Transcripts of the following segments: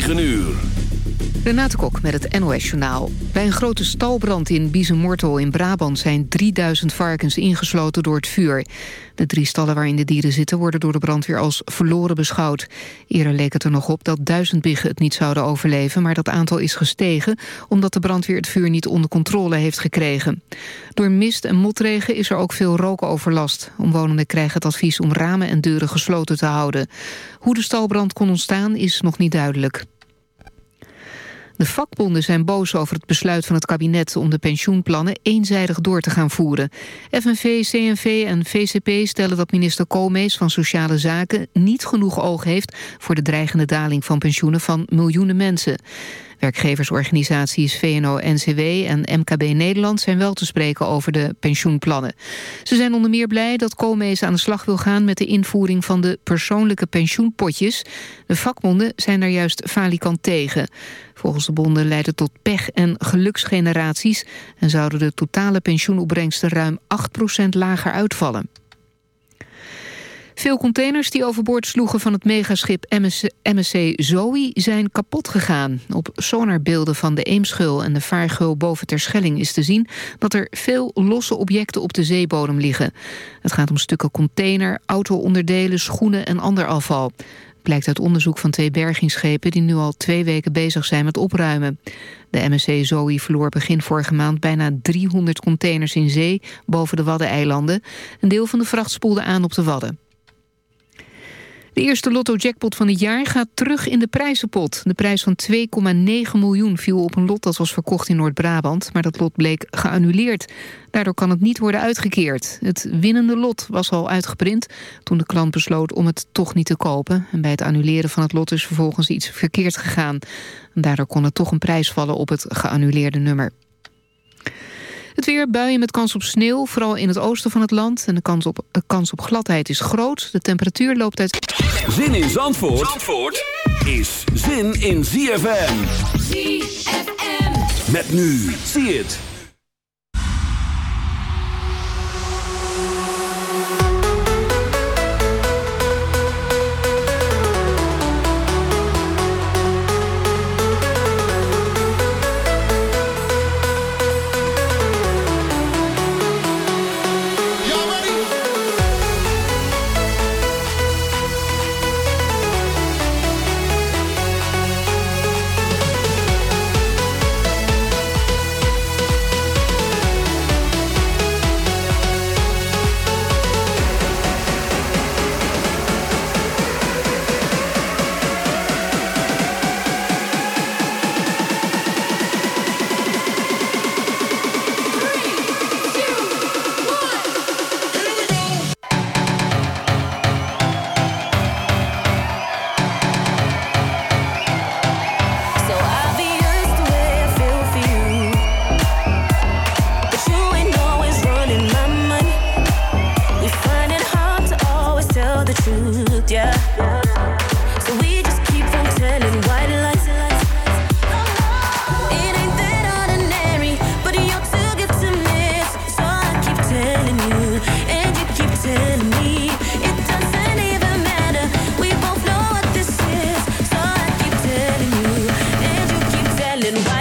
9 uur. Renate Kok met het NOS Journaal. Bij een grote stalbrand in Biezenmortel in Brabant... zijn 3000 varkens ingesloten door het vuur. De drie stallen waarin de dieren zitten... worden door de brandweer als verloren beschouwd. Eerder leek het er nog op dat duizend biggen het niet zouden overleven... maar dat aantal is gestegen... omdat de brandweer het vuur niet onder controle heeft gekregen. Door mist en motregen is er ook veel rookoverlast. Omwonenden krijgen het advies om ramen en deuren gesloten te houden. Hoe de stalbrand kon ontstaan is nog niet duidelijk. De vakbonden zijn boos over het besluit van het kabinet om de pensioenplannen eenzijdig door te gaan voeren. FNV, CNV en VCP stellen dat minister Koolmees van Sociale Zaken niet genoeg oog heeft voor de dreigende daling van pensioenen van miljoenen mensen. Werkgeversorganisaties VNO-NCW en MKB Nederland zijn wel te spreken over de pensioenplannen. Ze zijn onder meer blij dat Koolmees aan de slag wil gaan met de invoering van de persoonlijke pensioenpotjes. De vakbonden zijn daar juist falikant tegen. Volgens de bonden leidt het tot pech- en geluksgeneraties... en zouden de totale pensioenopbrengsten ruim 8% lager uitvallen. Veel containers die overboord sloegen van het megaschip MSC, Zoe zijn kapot gegaan. Op sonarbeelden van de Eemschul en de Vaargeul boven Terschelling is te zien dat er veel losse objecten op de zeebodem liggen. Het gaat om stukken container, auto-onderdelen, schoenen en ander afval blijkt uit onderzoek van twee bergingsschepen... die nu al twee weken bezig zijn met opruimen. De MSC Zoe verloor begin vorige maand bijna 300 containers in zee... boven de Waddeneilanden. Een deel van de vracht spoelde aan op de Wadden. De eerste lotto-jackpot van het jaar gaat terug in de prijzenpot. De prijs van 2,9 miljoen viel op een lot dat was verkocht in Noord-Brabant... maar dat lot bleek geannuleerd. Daardoor kan het niet worden uitgekeerd. Het winnende lot was al uitgeprint toen de klant besloot om het toch niet te kopen. En bij het annuleren van het lot is vervolgens iets verkeerd gegaan. daardoor kon er toch een prijs vallen op het geannuleerde nummer. Het weer, buien met kans op sneeuw, vooral in het oosten van het land. En de kans op, de kans op gladheid is groot. De temperatuur loopt uit... Zin in Zandvoort, Zandvoort is zin in ZFM. ZFM. Met nu, zie het. and why.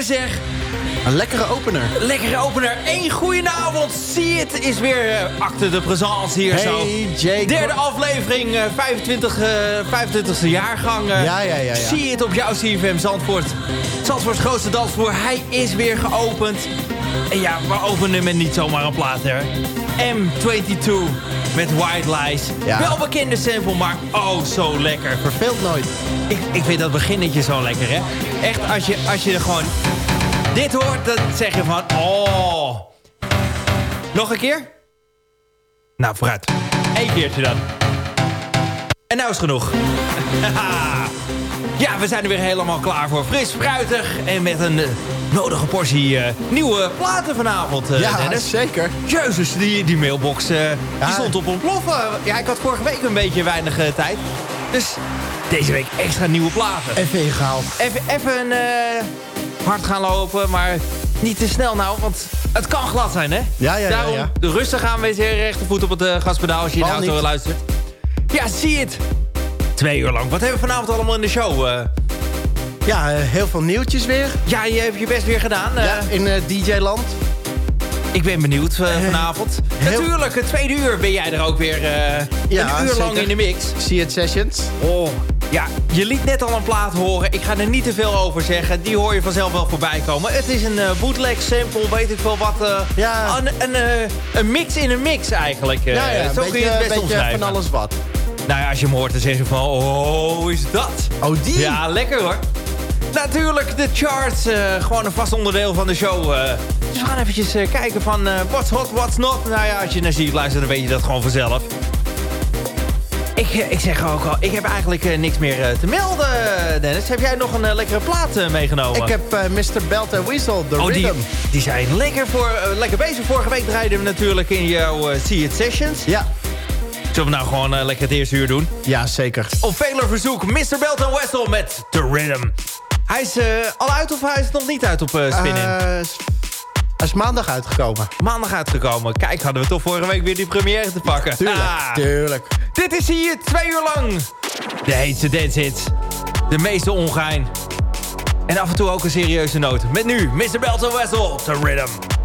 Lekker zeg. Een lekkere opener. Lekkere opener. Eén goedenavond. Zie het is weer uh, acte de présence hier hey, zo. Jake. Derde aflevering, uh, 25, uh, 25e jaargang. ja, ja, ja, ja. Zie het op jouw CFM Zandvoort. Zandvoorts grootste dansvloer. Hij is weer geopend. En ja, we openen met niet zomaar een plaat, hè. M22 met White Lies. Ja. Wel bekende sample, maar oh zo lekker. Verveelt nooit. Ik, ik vind dat beginnetje zo lekker, hè. Echt, als je, als je er gewoon dit hoort, dan zeg je van... Oh. Nog een keer? Nou, vooruit. Eén keertje dan. En nou is genoeg. ja, we zijn er weer helemaal klaar voor. Fris, fruitig en met een uh, nodige portie uh, nieuwe platen vanavond, uh, ja, Dennis. zeker. Jezus, die, die mailbox ja. die stond op ontploffen. Ja, ik had vorige week een beetje weinig tijd. Dus deze week extra nieuwe platen. Even ingehaald. Even, even hard gaan lopen, maar niet te snel nou, want het kan glad zijn, hè? Ja, ja, Daarom ja. ja. rustig gaan met je rechtervoet op het gaspedaal als je in de auto luistert. Ja, zie het. Twee uur lang. Wat hebben we vanavond allemaal in de show? Uh, ja, heel veel nieuwtjes weer. Ja, je hebt je best weer gedaan. Ja, in DJ-land. Ik ben benieuwd uh, vanavond. Heel... Natuurlijk, het tweede uur ben jij er ook weer uh, ja, een uur zeker. lang in de mix. See it sessions. Oh, ja, je liet net al een plaat horen. Ik ga er niet te veel over zeggen. Die hoor je vanzelf wel voorbij komen. Het is een uh, bootleg sample, weet ik wel wat. Ja. Een, een, een, mix in een mix eigenlijk. Ja, ja, Zo beetje, kun je het best omschrijven. van alles wat. Nou ja, als je hem hoort dan zeg je van... Oh, is dat? Oh, die? Ja, lekker hoor. Natuurlijk, de charts. Uh, gewoon een vast onderdeel van de show. Uh, dus we gaan eventjes uh, kijken van what's hot, what's not. Nou ja, als je naar ziet luistert, dan weet je dat gewoon vanzelf. Ik, ik zeg ook al, ik heb eigenlijk niks meer te melden, Dennis. Heb jij nog een lekkere plaat meegenomen? Ik heb Mr. Belt and Weasel, The oh, Rhythm. Die, die zijn lekker, voor, lekker bezig. Vorige week draaiden we natuurlijk in jouw See It Sessions. Ja. Zullen we nou gewoon lekker het eerste uur doen? Ja, zeker. Op veler verzoek, Mr. Belt and Wessel met The Rhythm. Hij is uh, al uit of hij is nog niet uit op uh, Spin-In? Hij is maandag uitgekomen. Maandag uitgekomen. Kijk, hadden we toch vorige week weer die première te pakken. Tuurlijk, ah. tuurlijk. Dit is hier twee uur lang. De heetste dance hits. De meeste ongein. En af en toe ook een serieuze noot. Met nu Mr. Belton Wessel, The Rhythm.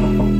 Bye.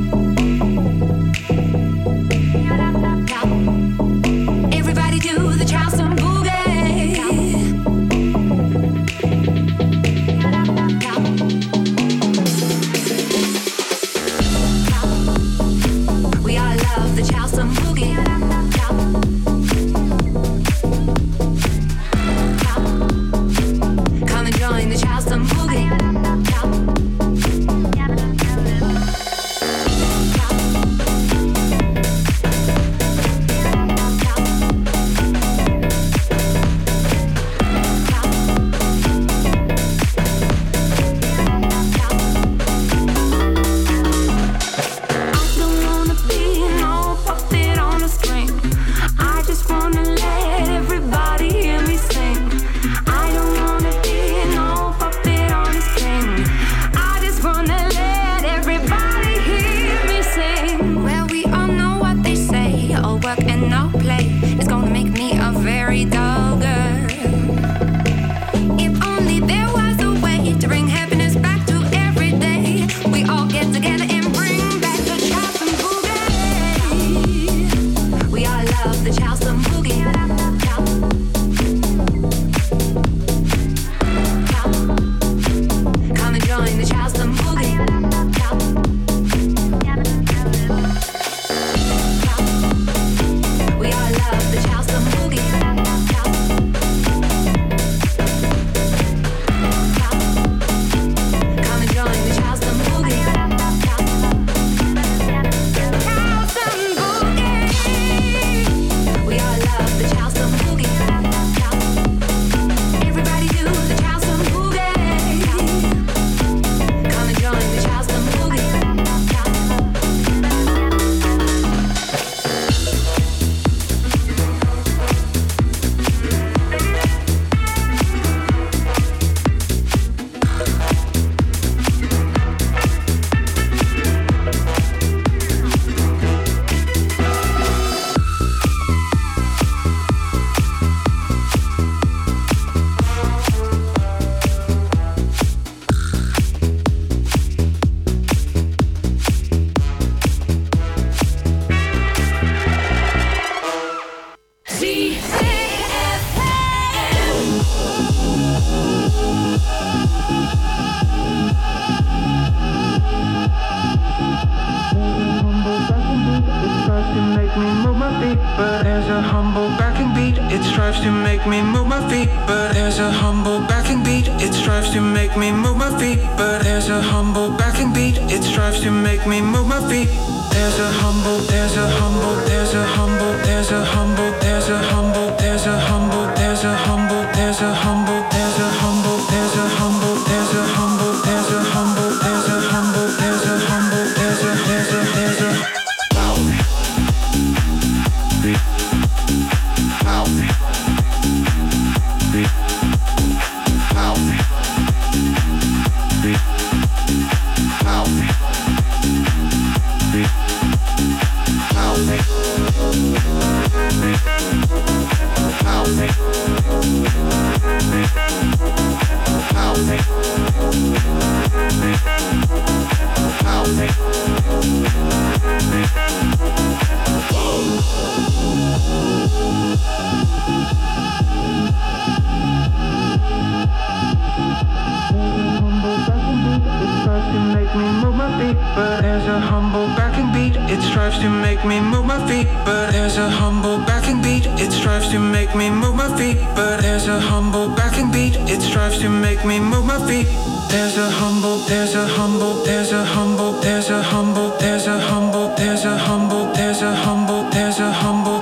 It strives to make me move my feet. But there's a humble backing beat. It strives to make me move my feet. But there's a humble backing beat. It strives to make me move my feet. There's a humble, there's a humble, there's a humble, there's a humble, there's a humble, there's a humble, there's a humble, there's a humble,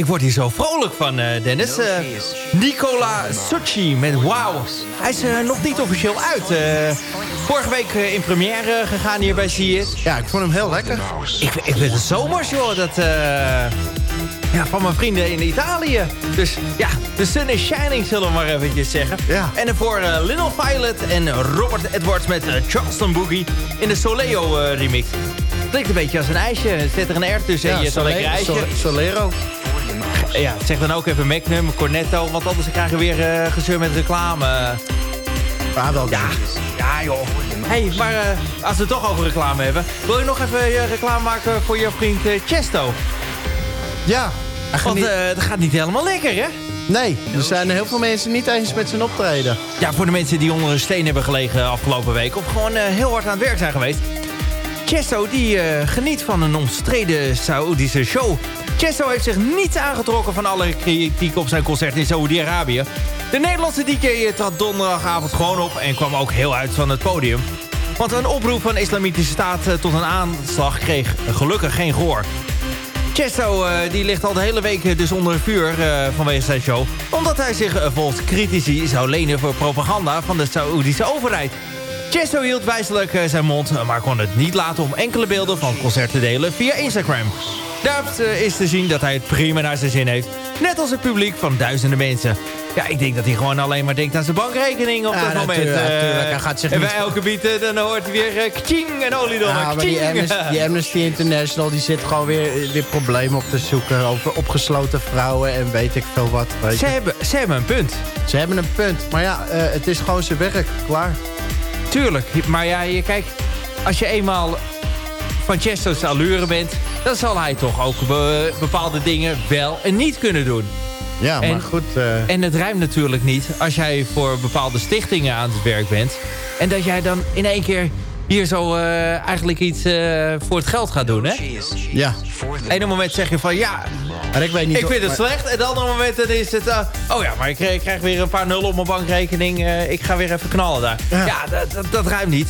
ik, word hier zo vrolijk van, eh, Dennis. Eh, Nicola Succi met Wow. Hij is eh, nog niet officieel uit. Eh, vorige week in première gegaan hier bij It. Ja, ik vond hem heel lekker. Ik, ik vind het zomers, joh. Dat, eh, ja, van mijn vrienden in Italië. Dus ja, de sun is shining, zullen we maar eventjes zeggen. Ja. En ervoor eh, Little Violet en Robert Edwards met eh, Charleston Boogie in de Soleo remix. Klinkt een beetje als een ijsje. Zet er een R tussen en je zo'n lekker ijsje. Solero. Ja, zeg dan ook even Magnum, Cornetto, want anders krijgen we weer eh, gezeur met reclame. Ja, wel. Ja, ja joh. hey, maar eh, als we het toch over reclame hebben... wil je nog even je reclame maken voor je vriend Chesto? Ja. Want dat gaat niet helemaal lekker, hè? nee, er zijn heel veel mensen niet eens met zijn optreden. Ja, voor de mensen die onder een steen hebben gelegen afgelopen week... of gewoon heel hard aan het werk zijn geweest... Chesto die geniet van een omstreden Saoedische show. Chesto heeft zich niet aangetrokken van alle kritiek op zijn concert in Saoedi-Arabië. De Nederlandse DJ trad donderdagavond gewoon op en kwam ook heel uit van het podium. Want een oproep van de Islamitische Staat eh, tot een aanslag kreeg gelukkig geen gehoor. Chesto eh, die ligt al de hele week eh, dus onder vuur eh, vanwege zijn show. Omdat hij zich eh, volgens critici zou lenen voor propaganda van de Saoedische overheid. Chesto hield wijselijk eh, zijn mond, eh, maar kon het niet laten om enkele beelden van concert te delen via Instagram. Daaruit eh, is te zien dat hij het prima naar zijn zin heeft. Net als het publiek van duizenden mensen. Ja, ik denk dat hij gewoon alleen maar denkt aan zijn bankrekening op Ja, dat moment. natuurlijk, eh. natuurlijk. Hij gaat zich en niet- bij elke beat eh, dan hoort hij weer uh, kching en oliedommen. Ja, maar die. Amnesty, die Amnesty International die zit gewoon weer, weer problemen op te zoeken over opgesloten vrouwen en weet ik veel wat. Weet Ze hebben, ze hebben een punt. Ze hebben een punt, maar ja, het is gewoon zijn werk, klaar. Tuurlijk, maar ja, je, kijk, als je eenmaal van Chesto's allure bent... dan zal hij toch ook be- bepaalde dingen wel en niet kunnen doen. Ja, En- maar goed. eh, En het ruimt natuurlijk niet als jij voor bepaalde stichtingen aan het werk bent... en dat jij dan in één keer hier zo eh, eigenlijk iets eh, voor het geld gaat doen, hè? ja, Eén moment zeg je van ja, maar ik weet niet... ik vind het maar- slecht. En de andere moment dan is het... eh, oh ja, maar ik krijg, ik krijg weer een paar nullen op mijn bankrekening. eh, ik ga weer even knallen daar. Ja, Ja. dat, dat, dat ruimt niet.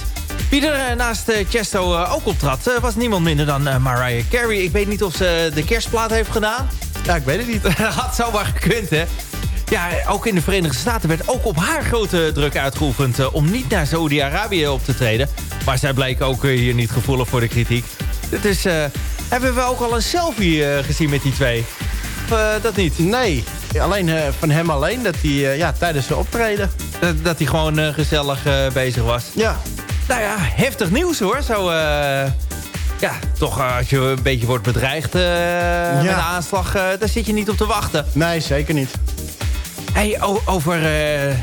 Wie er eh, naast eh, Chesto eh, ook optrad, was niemand minder dan Mariah Carey. Ik weet niet of ze de kerstplaat heeft gedaan. Ja, ik weet het niet. Dat had zomaar gekund, hè. Ja, ook in de Verenigde Staten werd ook op haar grote druk uitgeoefend... om niet naar Saudi-Arabië op te treden. Maar zij blijken ook hier niet gevoelig voor de kritiek. Dus eh, hebben we ook al een selfie gezien met die twee? Of dat niet? Nee, alleen van hem alleen dat hij ja, tijdens zijn optreden. Dat, dat hij gewoon gezellig bezig was. Ja, Nou ja, heftig nieuws hoor. Zo, eh, ja, toch eh, als je een beetje wordt bedreigd eh, met een aanslag... eh, daar zit je niet op te wachten. nee, zeker niet. Hey, over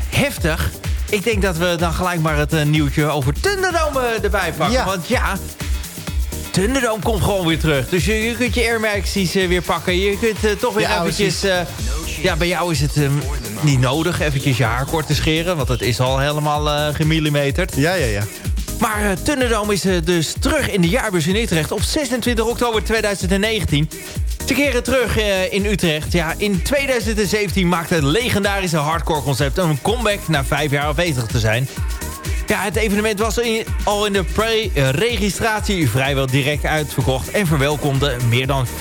heftig. Ik denk dat we dan gelijk maar het nieuwtje over Thunderdome erbij pakken. Ja. Want ja, Thunderdome komt gewoon weer terug. Dus je, je kunt je Air Maxies weer pakken. Je kunt toch weer Je eventjes... ja, bij jou is het eh, niet nodig eventjes je haar kort te scheren. Want het is al helemaal gemillimeterd. Ja, ja, ja. Maar uh, is eh, dus terug in de jaarbus in Utrecht op 26 oktober 2019. Ze keren terug eh, in Utrecht. Ja, in 2017 maakte het legendarische hardcore concept een comeback na vijf jaar afwezig te zijn. Ja, het evenement was al in de pre-registratie vrijwel direct uitverkocht... en verwelkomde meer dan 40.000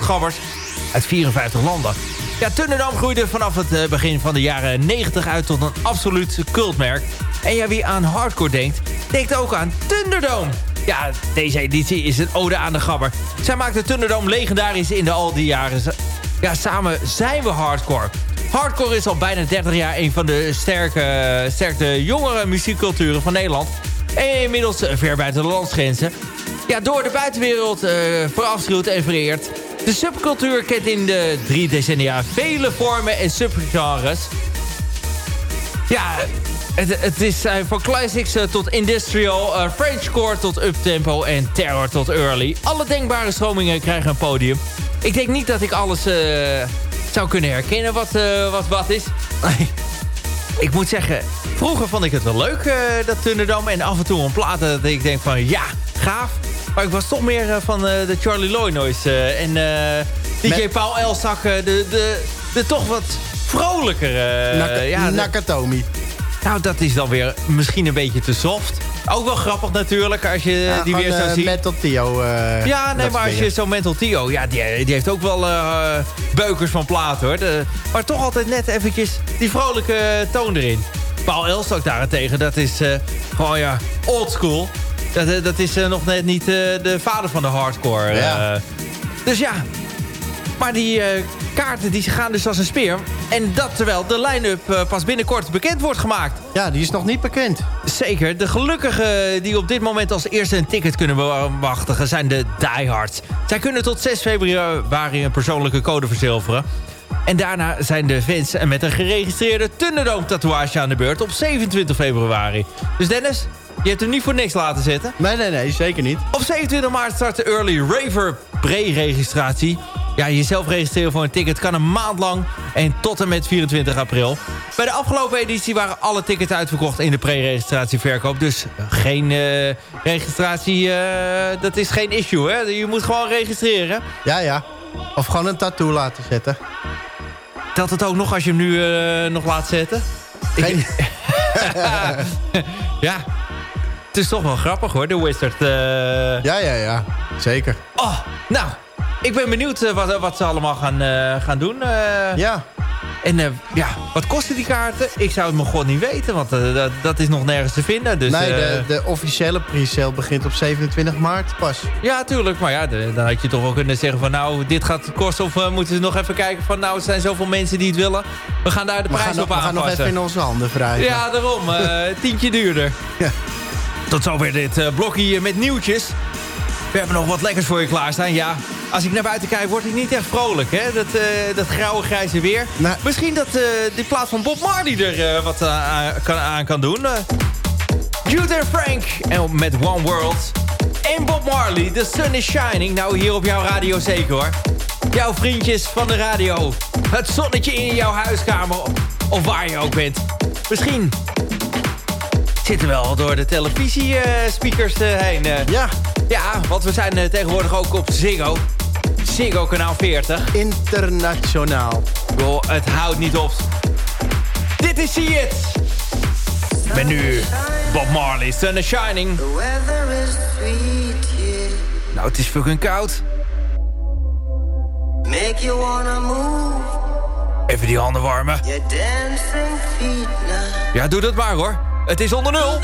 gabbers uit 54 landen. Ja, Thunderdome groeide vanaf het eh, begin van de jaren 90 uit tot een absoluut cultmerk. En ja, wie aan hardcore denkt, denkt ook aan Thunderdome. Ja, deze editie is een ode aan de gabber. Zij maakte Thunderdome legendarisch in de al die jaren. Ja, samen zijn we hardcore. Hardcore is al bijna 30 jaar een van de sterke, sterke jongere muziekculturen van Nederland. En inmiddels ver buiten de landsgrenzen. Ja, door de buitenwereld eh verafschuwd en vereerd. De subcultuur kent in de drie decennia vele vormen en subgenres. Ja, het, het is eh, van classics eh, tot industrial, eh, Frenchcore tot uptempo en terror tot early. Alle denkbare stromingen krijgen een podium. Ik denk niet dat ik alles zou kunnen herkennen wat, wat wat is. ik moet zeggen, vroeger vond ik het wel leuk, dat Thunderdome. En af en toe een platen dat ik denk van ja, gaaf. Maar ik was toch meer eh, van eh, de Charlie Loy Noise eh, en DJ Met- Paul eh, de, de, de toch wat vrolijker. eh, Naka- ja, Nakatomi. nou, dat is dan weer misschien een beetje te soft. Ook wel grappig natuurlijk, als je Ja, die weer gewoon, zo eh, ziet. Metal Tio. ja, nee, maar als je zo'n Mental Tio... Ja, die, die heeft ook wel beukers van plaat, hoor. De- maar toch altijd net eventjes die vrolijke toon erin. Paul Elstak daarentegen, dat is eh, gewoon ja, old school. Dat, eh, dat is eh, nog net niet eh, de vader van de hardcore. Ja. dus ja, maar die kaarten die gaan dus als een speer. En dat terwijl de line-up pas binnenkort bekend wordt gemaakt. Ja, die is nog niet bekend. Zeker. De gelukkigen die op dit moment als eerste een ticket kunnen bemachtigen... zijn de diehards. Zij kunnen tot 6 februari een persoonlijke code verzilveren. En daarna zijn de fans met een geregistreerde Thunderdome tatoeage aan de beurt... op 27 februari. Dus Dennis, je hebt hem niet voor niks laten zitten. Nee, nee, nee, zeker niet. Op 27 maart start de Early Raver pre-registratie. Ja, jezelf registreren voor een ticket kan een maand lang en tot en met 24 april. Bij de afgelopen editie waren alle tickets uitverkocht in de pre-registratieverkoop. Dus geen eh, registratie, eh, dat is geen issue, hè? Je moet gewoon registreren. Ja, ja. Of gewoon een tattoo laten zetten. Telt het ook nog als je hem nu eh, nog laat zetten? Geen... Ja, is toch wel grappig hoor, de Wizard. eh. Ja, ja, ja. Zeker. Oh, nou, ik ben benieuwd eh, wat, wat ze allemaal gaan, eh, gaan doen. Ja. En ja, wat kosten die kaarten? Ik zou het me gewoon niet weten, want dat, dat is nog nergens te vinden. Dus, nee, de, de officiële pre-sale begint op 27 maart pas. Ja, tuurlijk. Maar ja, de- dan had je toch wel kunnen zeggen van... nou, dit gaat kosten of moeten ze nog even kijken van... nou, er zijn zoveel mensen die het willen. We gaan daar de prijs op we gaan nog aanpassen. even in onze handen wrijven. Ja, daarom. tientje duurder. Ja. Tot zover dit eh, blokje met nieuwtjes. We hebben nog wat lekkers voor je klaarstaan. Ja, als ik naar buiten kijk, word ik niet echt vrolijk. Hè? Dat, eh, dat grauwe, grijze weer. Nou. Misschien dat eh die plaat van Bob Marley er wat aan, kan, aan kan doen. Jude en Frank en met One World. En Bob Marley, The Sun is Shining. Nou, hier op jouw radio zeker hoor. Jouw vriendjes van de radio. Het zonnetje in jouw huiskamer. Of waar je ook bent. Misschien zitten wel door de televisiespeakers eh, heen. eh. Ja, Ja, want we zijn eh, tegenwoordig ook op Ziggo. Ziggo kanaal 40. internationaal. Joh, het houdt niet op. Dit is See It. Met nu Bob Marley, Sun is Shining. The weather is sweet, yeah. Nou, het is fucking koud. Make you wanna move. Even die handen warmen. Your dancing feet now. Ja, doe dat maar hoor. Het is onder nul.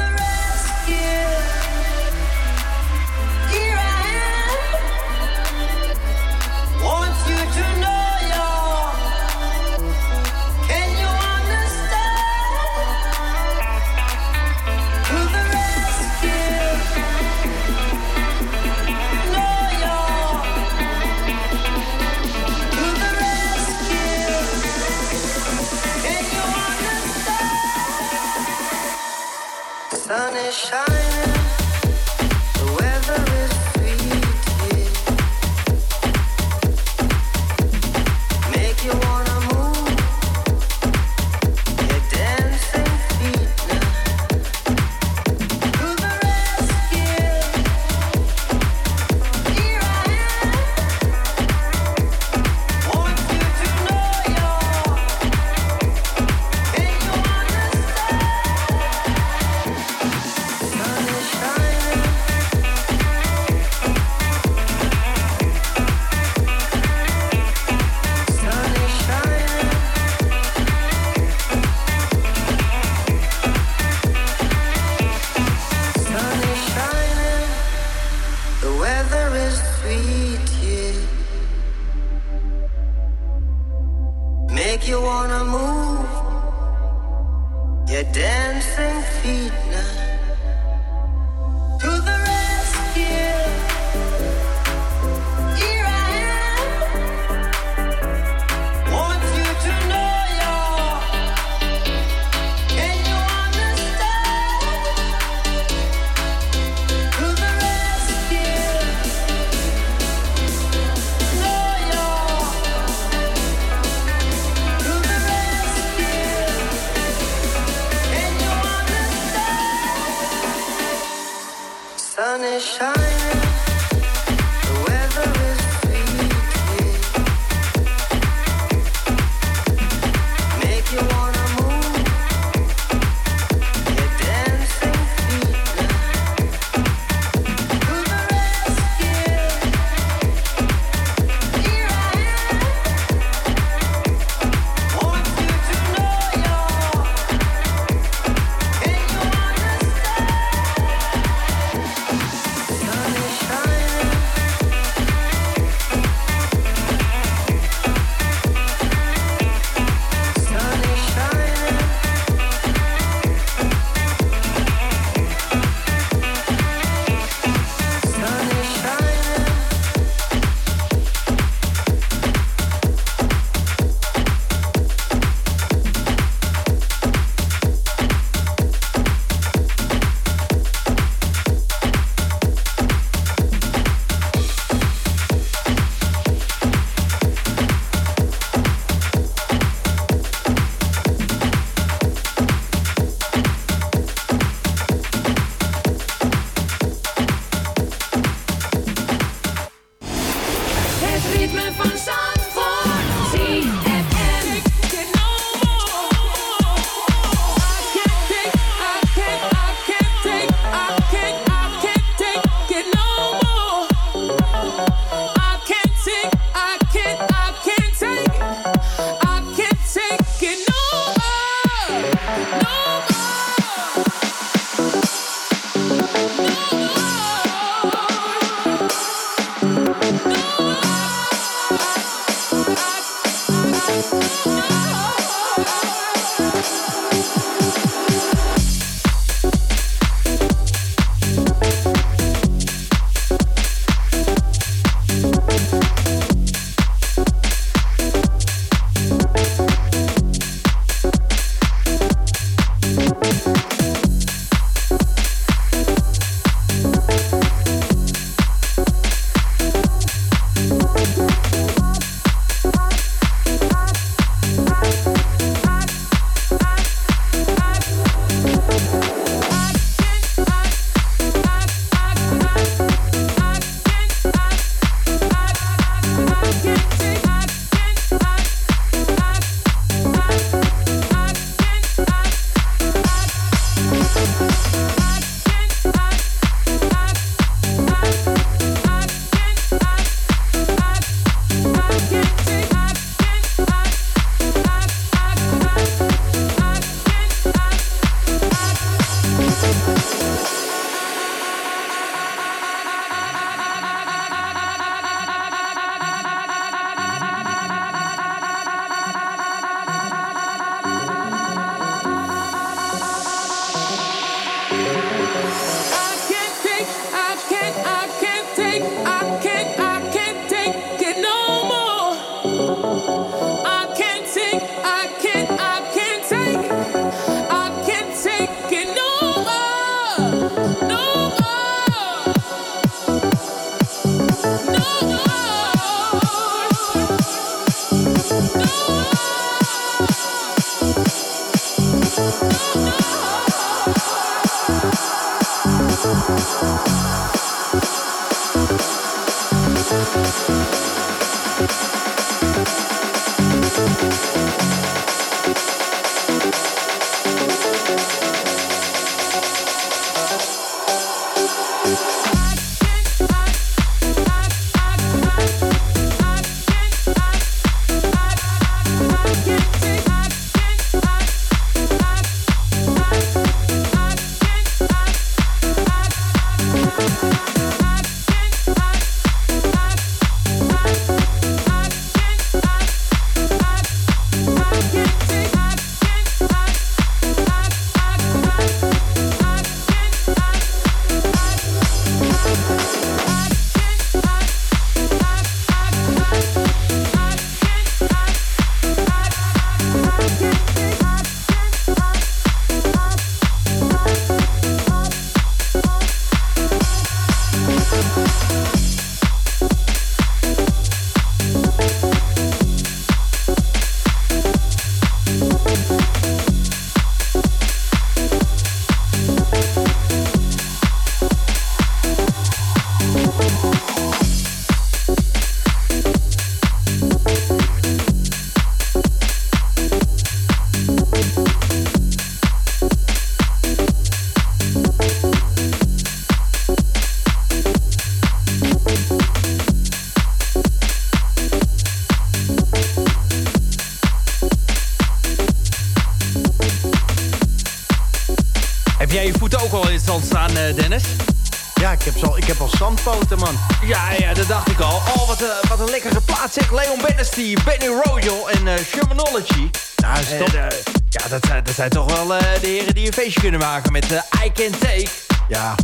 Bennesty, Benny Royal en Shermanology. Ja, is En, eh, ja, dat zijn, dat zijn toch wel eh, de heren die een feestje kunnen maken met I Can Take. Ja,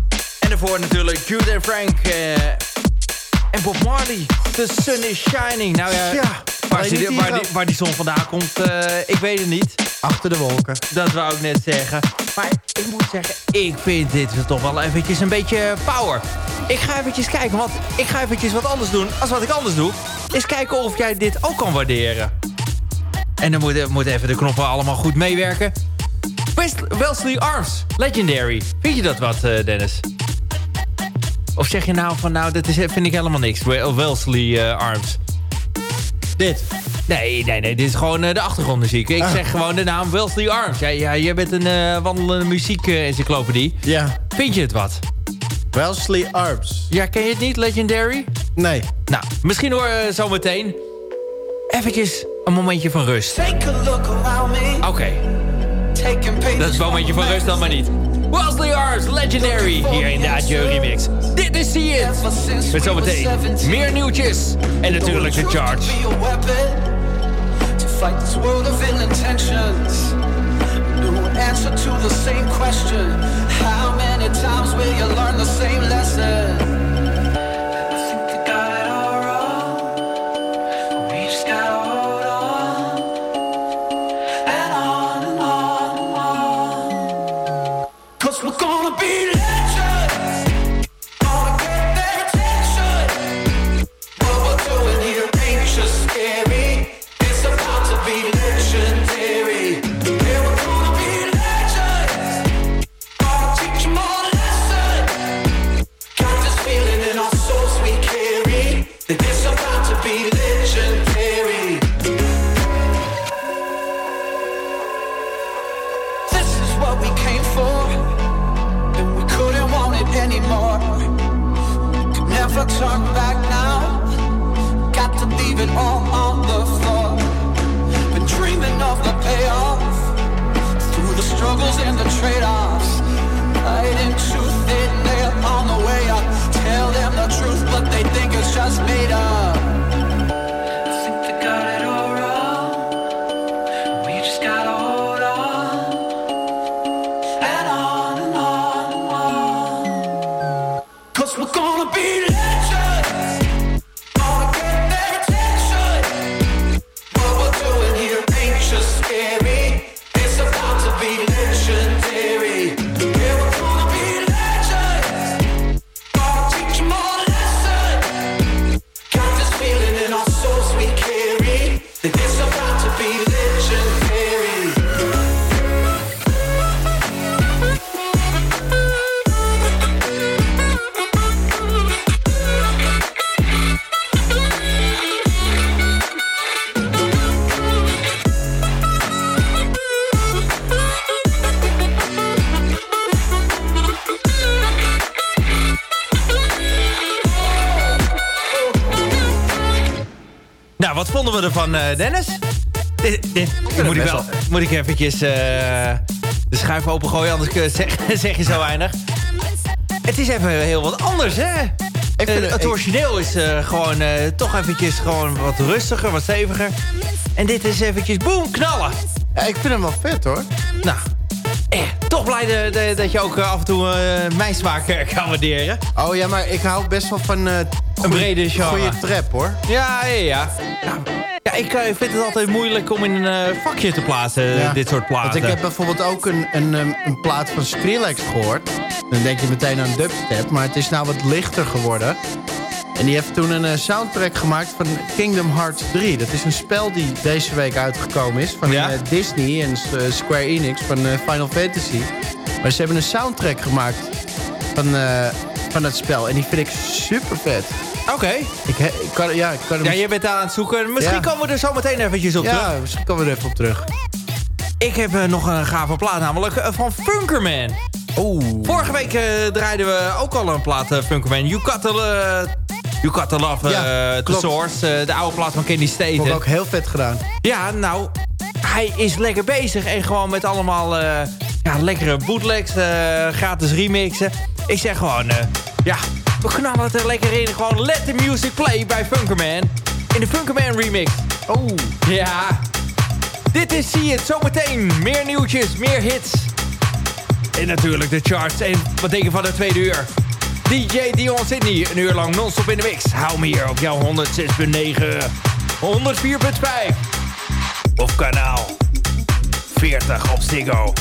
En daarvoor natuurlijk Jude en Frank en Bob Marley. The sun is shining. Nou ja, Ja, waar, die, waar, die, waar die zon vandaan komt, ik weet het niet. achter de wolken. Dat wou ik net zeggen. Maar ik moet zeggen, ik vind dit toch wel eventjes een beetje power. Ik ga eventjes kijken, want ik ga eventjes wat anders doen als wat ik anders doe. Is kijken of jij dit ook kan waarderen. En dan moeten moet even de knoppen allemaal goed meewerken. Wellesley Arms, Legendary. Vind je dat wat, eh, Dennis? Of zeg je nou van, nou, dat is, vind ik helemaal niks. Wellesley eh, Arms. Dit. Nee, nee, nee. Dit is gewoon eh, de achtergrondmuziek. Ik Ah. zeg gewoon de naam Wellesley Arms. Ja, ja, jij bent een eh, wandelende muziek-encyclopedie. Ja. Vind je het wat? Wellesley Arps. Ja, ken je het niet, Legendary? Nee. Nou, misschien hoor je zometeen eventjes een momentje van rust. Take a look around me. Oké, dat is een momentje van rust dan maar niet. Wellesley Arms, Legendary, hier in de Adieu Remix. Dit is See It. Met zometeen 17. meer nieuwtjes. En natuurlijk de charge. Fight this world of ill intentions. No answer to the same question. How many times will you learn the same lesson? Dennis? Dit, dit moet, ik wel, moet ik eventjes eh, de schuif opengooien, anders kun- zeg, zeg je zo weinig. Het is even heel wat anders, hè? Ik Eh, vind het- origineel is eh, gewoon eh, toch eventjes gewoon wat rustiger, wat steviger. En dit is eventjes boem, knallen. Ja, ik vind hem wel vet, hoor. Nou, eh, toch blij de- de- dat je ook eh, af en toe eh, mijn smaak eh, kan waarderen. Oh ja, maar ik hou best wel van... eh, Een brede genre. Goede trap, hoor. Ja, ja, ja. Nou, ja ik eh, vind het altijd moeilijk om in een eh, vakje te plaatsen, Ja. dit soort platen. Want ik heb bijvoorbeeld ook een, een, um, een plaat van Skrillex gehoord. Dan denk je meteen aan dubstep, maar het is nou wat lichter geworden. En die heeft toen een eh, soundtrack gemaakt van Kingdom Hearts 3. Dat is een spel die deze week uitgekomen is van Ja? eh, Disney en eh, Square Enix van eh, Final Fantasy. Maar ze hebben een soundtrack gemaakt van, eh, van dat spel. En die vind ik super vet. Oké. Ik, ik kan, ja, ik kan. Ja, je bent aan het zoeken. Misschien Ja. komen we er zo meteen eventjes op terug. ja, misschien komen we er even op terug. Ik heb eh, nog een gave plaat, namelijk eh, van Funkerman. Oeh. Vorige week eh, draaiden we ook al een plaat Funkerman. You Got uh, you got to Love The klopt. Source. de oude plaat van Kenny Vond ik Staten. ook heel vet gedaan. Ja, nou, hij is lekker bezig. En gewoon met allemaal ja, lekkere bootlegs, gratis remixen. Ik zeg gewoon, ja, we knallen het er lekker in. Gewoon let the music play bij Funkerman. In de Funkerman remix. Oh, ja. Dit is See It, zometeen. Meer nieuwtjes, meer hits. En natuurlijk de charts. En wat denk van de tweede uur? DJ Dion Sydney, een uur lang non-stop in de mix. Hou me hier op jouw 106.9, 104.5 of kanaal 40 op Ziggo.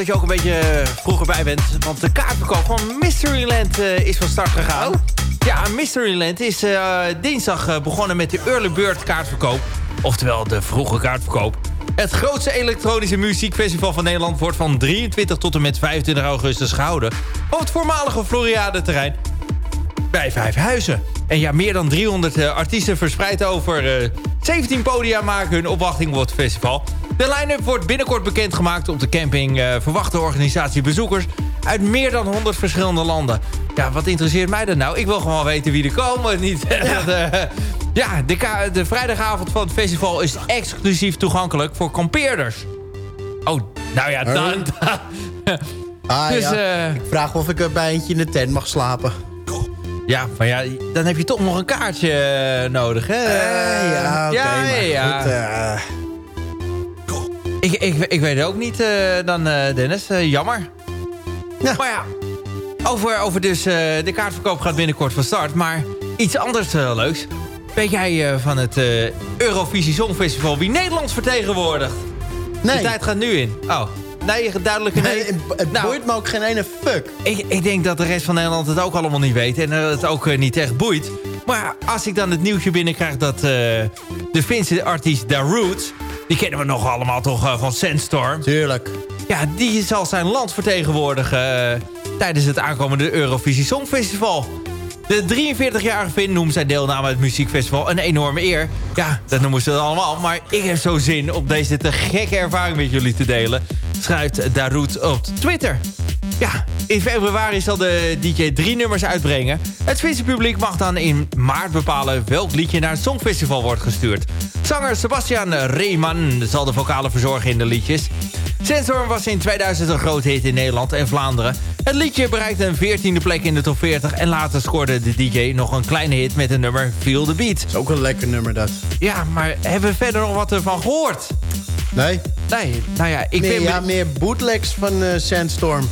Dat je ook een beetje vroeger bij bent. Want de kaartverkoop van Mysteryland eh, is van start gegaan. Oh. Ja, Mysteryland is eh, dinsdag eh, begonnen met de Early Bird kaartverkoop. Oftewel de vroege kaartverkoop. Het grootste elektronische muziekfestival van Nederland... wordt van 23 tot en met 25 augustus gehouden... op het voormalige Floriade-terrein bij Vijfhuizen. En ja, meer dan 300 eh, artiesten verspreid over eh, 17 podia maken hun opwachting op het festival. De line-up wordt binnenkort bekendgemaakt op de camping. eh verwacht de organisatie bezoekers uit meer dan 100 verschillende landen. Ja, wat interesseert mij dat nou? Ik wil gewoon weten wie er komen. Niet, ja. ja, de, de vrijdagavond van het festival is exclusief toegankelijk voor kampeerders. Oh, nou ja, dan... Ah, Dus, ja. eh, Ik vraag of ik bij eentje in de tent mag slapen. Ja, maar ja, dan heb je toch nog een kaartje eh, nodig, hè? Eh, ja, oké. ja, maar ja. goed, eh, Ik, ik, ik weet het ook niet eh, dan, eh, Dennis. Eh, jammer. Ja. Maar ja, over, over dus de kaartverkoop gaat binnenkort van start. Maar iets anders leuks. Weet jij van het Eurovisie Songfestival wie Nederland vertegenwoordigt? nee. De tijd gaat nu in. Oh, nee, duidelijk nee. Nee, het, Nou, boeit me ook geen ene fuck. Ik, ik denk dat de rest van Nederland het ook allemaal niet weet. En dat het ook niet echt boeit. Maar als ik dan het nieuwtje binnenkrijg dat de Finse artiest The Roots... die kennen we nog allemaal toch eh, van Sandstorm... Tuurlijk. ja, die zal zijn land vertegenwoordigen... eh, tijdens het aankomende Eurovisie Songfestival. De 43-jarige Finn noemt zijn deelname aan het muziekfestival een enorme eer. Ja, dat noemen ze allemaal. Maar ik heb zo zin om deze te gekke ervaring met jullie te delen. Schrijft Darude op Twitter. Ja, in februari zal de DJ drie nummers uitbrengen. Het Finse publiek mag dan in maart bepalen welk liedje naar het Songfestival wordt gestuurd. Zanger Sebastian Rehman zal de vocalen verzorgen in de liedjes. Sandstorm was in 2000 een groot hit in Nederland en Vlaanderen. Het liedje bereikte een 14e plek in de top 40... en later scoorde de DJ nog een kleine hit met het nummer Feel the Beat. is ook een lekker nummer dat. Ja, maar hebben we verder nog wat ervan gehoord? Nee? Nee, nou ja, ik nee vind... ja, meer bootlegs van eh, Sandstorm.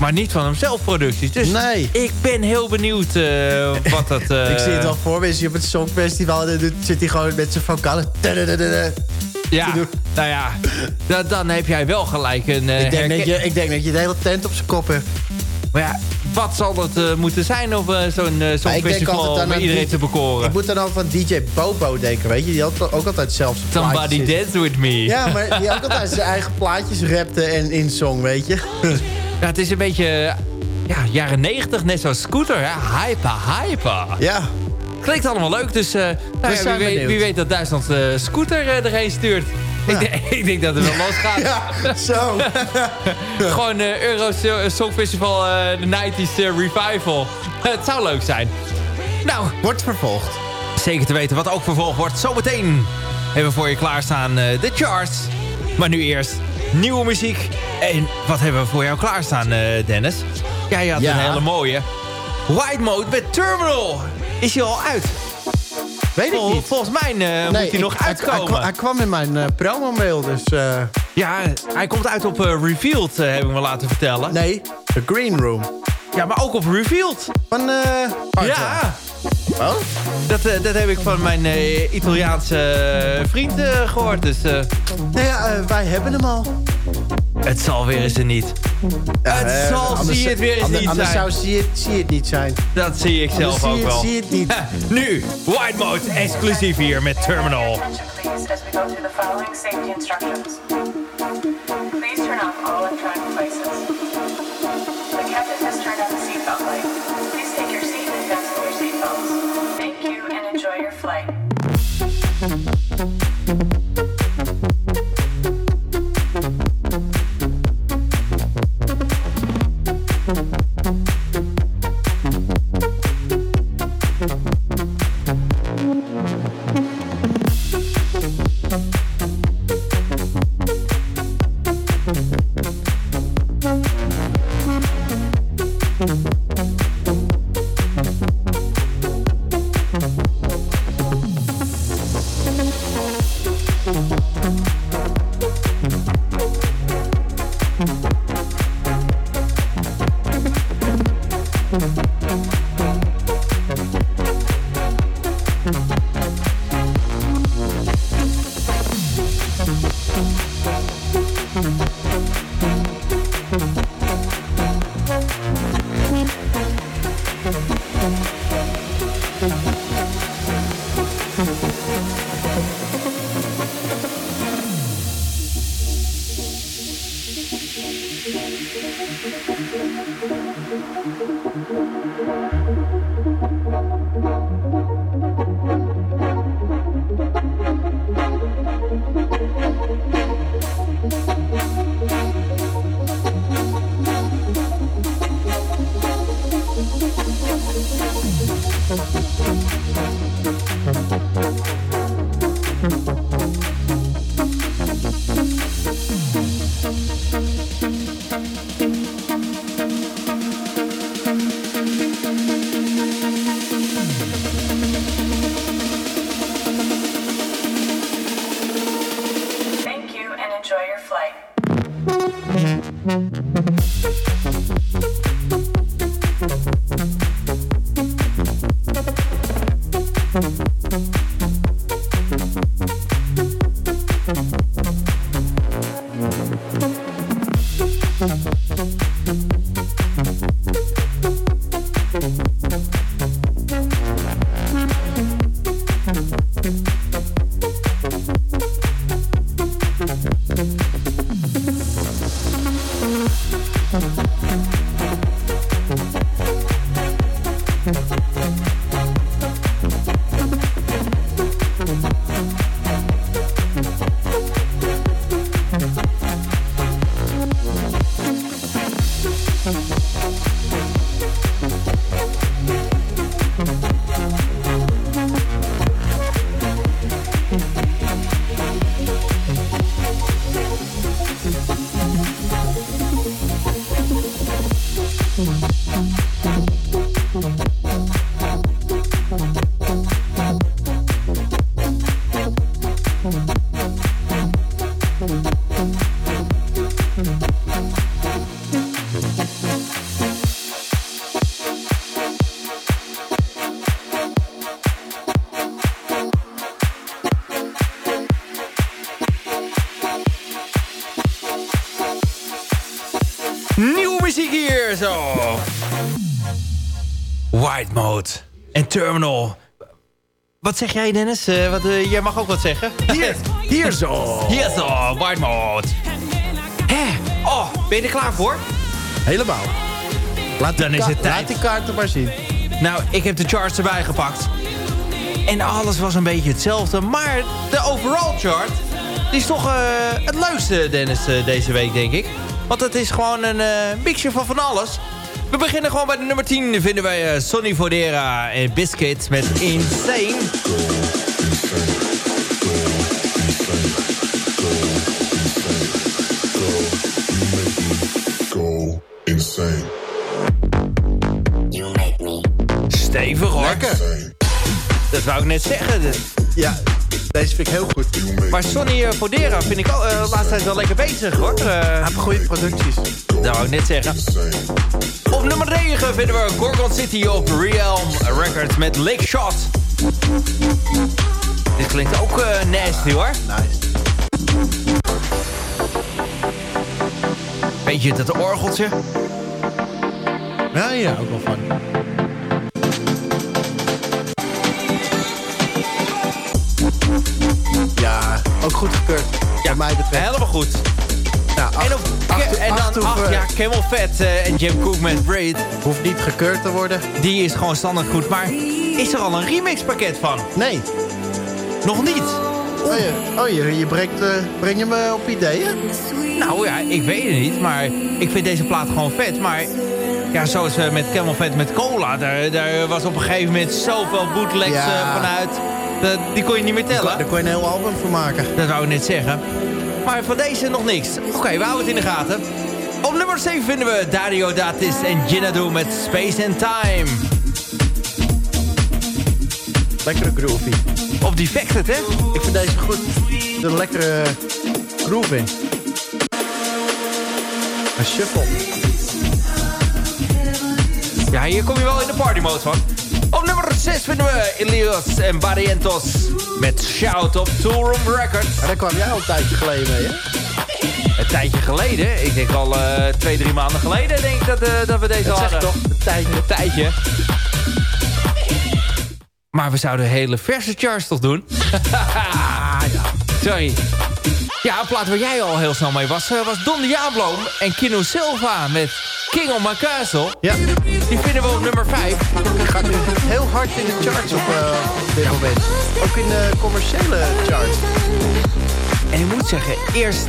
Maar niet van hemzelf producties. Dus Nee. ik ben heel benieuwd eh, wat dat... eh, ik zie het wel voor me. Is hij op het Songfestival dan doet- zit hij gewoon met zijn vocalen. Ja, nou ja, da- dan heb jij wel gelijk een eh, Ik denk, dat je, ik denk dat je de hele tent op zijn kop hebt. Maar ja, wat zal het eh, moeten zijn om eh, zo'n eh, zo'n ik denk festival altijd om een iedereen te bekoren? Ik moet dan al van DJ Bobo denken, weet je. Die had ook altijd zelf Somebody in. dance with me. Ja, maar die ook altijd zijn eigen plaatjes rapte en inzong, weet je. Ja, het is een beetje ja, jaren 90, net zoals Scooter. Ja, hyper, hyper. Ja, Klinkt allemaal leuk, dus nou ja, wie, weet, wie weet dat Duitsland eh, Scooter erheen stuurt. Ik, denk, ik denk dat het wel losgaat. ja, zo. Gewoon eh Euro Songfestival, eh, de 90s eh, revival. het zou leuk zijn. Nou, Wordt vervolgd. zeker te weten wat ook vervolgd wordt. Zometeen hebben we voor je klaarstaan eh, de charts. Maar nu eerst nieuwe muziek. En wat hebben we voor jou klaarstaan, eh, Dennis? Ja, je had Ja. een hele mooie. White Mode met Terminal. Is hij al uit? Weet ik niet. volgens mij eh, moet hij nog uitkomen. Hij, kwam- hij kwam in mijn eh promo-mail, dus... eh, Ja, hij komt uit op Revealed, heb ik me laten vertellen. nee, The Green Room. Ja, maar ook op Revealed. Van eh. Ja, Oh? dat, dat heb ik van mijn Italiaanse vriend eh, gehoord. Dus Nou ja, wij hebben hem al. Het zal weer eens er niet. het Eh, zal, anders- zie je het weer eens anders, niet anders zijn. zou zie het, zie het niet zijn. Dat zie ik zelf ook wel. zie je het niet. nu, White Mode exclusief hier met Terminal. Please turn off all electronic White Mode en Terminal. Wat zeg jij, Dennis? Eh, wat, eh, jij mag ook wat zeggen. Hier, hier zo. Hier zo, White Mode. Hè? Oh, ben je er klaar voor? Helemaal. Laat Dan is het tijd. Laat die kaarten maar zien. Nou, ik heb de charts erbij gepakt. En alles was een beetje hetzelfde. Maar de overall chart die is toch eh, het leukste, Dennis, eh, deze week, denk ik. Want het is gewoon een mixje van van alles. We beginnen gewoon bij de nummer 10. Vinden wij eh, Sonny Fodera en Biscuit met Insane. Go insane. Stevig hoor. Lekker. Dat wou ik net zeggen. Ja, deze vind ik heel goed. Maar Sonny eh, Fodera vind ik ook eh, de laatste tijd wel lekker bezig hoor. Eh, Hij heeft goede producties. dat wou ik net zeggen. Op nummer 9 vinden we Gorgon City op Realm Records met Lake Shot. Dit klinkt ook eh, nasty hoor. Nice. Weet je dat orgeltje? Ja, ja, ook wel van. Ja, ook goed gekeurd. Ja, mij betreft. Helemaal goed. Nou, acht, En, op, acht- en acht dan hoeft, 8, eh, ja, Camel Fat eh, en Jim Cook met Braid. hoeft niet gekeurd te worden. Die is gewoon standaard goed. Maar is er al een remixpakket van? Nee. Nog niet. Oh, je, oh, je, je brengt, eh, breng je me op ideeën? Nou ja, ik weet het niet. Maar ik vind deze plaat gewoon vet. Maar ja, zoals eh, met Camel Fat met Cola. Daar, daar was op een gegeven moment zoveel bootlegs Ja. vanuit. Dat, die kon je niet meer tellen. Daar kon je een heel album van maken. Dat wou ik net zeggen. Maar van deze nog niks. Oké, we houden het in de gaten. Op nummer 7 vinden we Dario Datis en Ginadu met Space and Time. Lekkere groovy. Op Defected, hè? Ik vind deze goed. Een lekkere groove in. Een shuffle. Ja, hier kom je wel in de party mode van. 6 vinden we Elios en Barrientos met Shout op Toolroom Records. Maar daar kwam jij al een tijdje geleden mee, hè? Een tijdje geleden, ik denk al eh, twee, drie maanden geleden, denk ik dat, eh, dat we deze Dat hadden. toch? Een tijdje. Een tijdje. Maar we zouden hele verse charts toch doen? Sorry. Ja, een plaat waar jij al heel snel mee was, eh, was Don Diablo en Kino Silva met King on My Castle. Ja, Die vinden we op nummer 5. die gaat nu heel hard in de charts op, eh, op dit moment. Ook in de commerciële charts. En ik moet zeggen, eerst,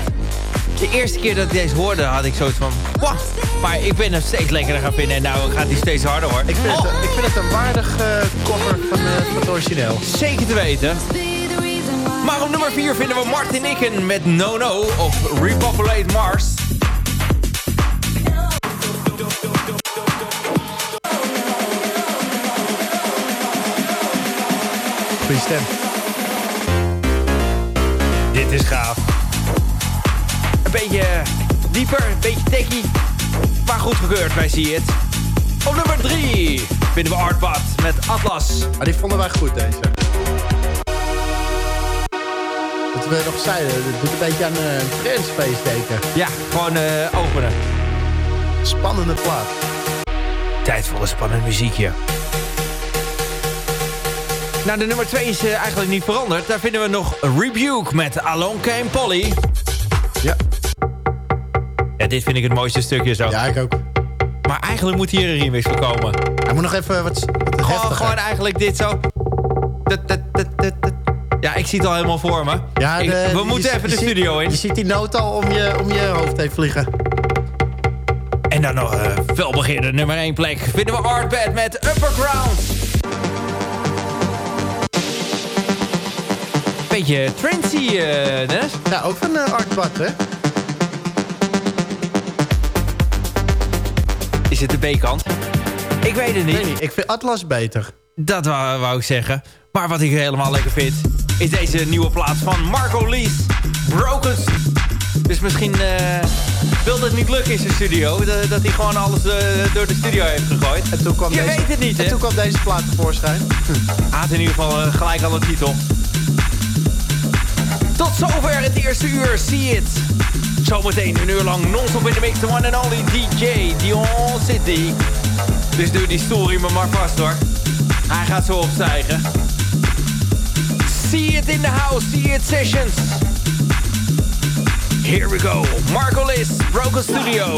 de eerste keer dat ik deze hoorde had ik zoiets van... Wow, maar ik ben hem steeds lekkerder gaan vinden en nou gaat hij steeds harder hoor. Ik vind, Oh, het, ik vind het een waardig eh, cover van, eh, van het origineel. Zeker te weten. Maar op nummer 4 vinden we Martin Icken met No No op Repopulate Mars. Stem. Dit is gaaf. Een beetje dieper, een beetje techie. Maar goed gekeurd bij See It. Op nummer 3 vinden we Artpad met Atlas. Maar die vonden wij goed, deze. Wat we nog zeiden, het doet een beetje aan uh, Friendspace denken. Ja, gewoon eh, openen. Spannende plaat. Tijd voor een spannend muziekje. Nou, de nummer 2 is eh, eigenlijk niet veranderd. Daar vinden we nog Rebuke met Alone Came Polly. Ja, Ja, dit vind ik het mooiste stukje zo. ja ik ook. Maar eigenlijk moet hier een remix voor komen. Hij moet nog even wat, wat Gewoon, eigenlijk dit zo. Ja, ik zie het al helemaal voor me. Ja, Ik- we moeten even de je ziet- studio in. Je ziet die noot al om je, om je hoofd heen vliegen. En dan nog uh, fel beginnen, nummer 1 plek. Vinden we Artbed met Upperground. Beetje trendy, eh Dennis. Ja, ook van uh, Art Bad, hè? Is het de B-kant? Ik weet het niet. Nee. Ik vind Atlas beter. Dat wou, wou ik zeggen. Maar wat ik helemaal lekker vind... is deze nieuwe plaat van Marco Lees. Broken. Dus misschien uh, wilde het niet lukken in zijn studio. Dat, dat hij gewoon alles uh, door de studio heeft gegooid. En toen kwam Je deze, weet het niet, hè? En toen kwam deze plaat tevoorschijn. Haat in ieder geval uh, gelijk al de titel. Tot zover het eerste uur. See it. Zometeen een uur lang non-stop in de mix. The one and only DJ Dion City. Dus doe die stoelriemen maar vast hoor. Hij gaat zo opstijgen. See it in the house. See it sessions. Here we go. Marco Liss, Broken Studio.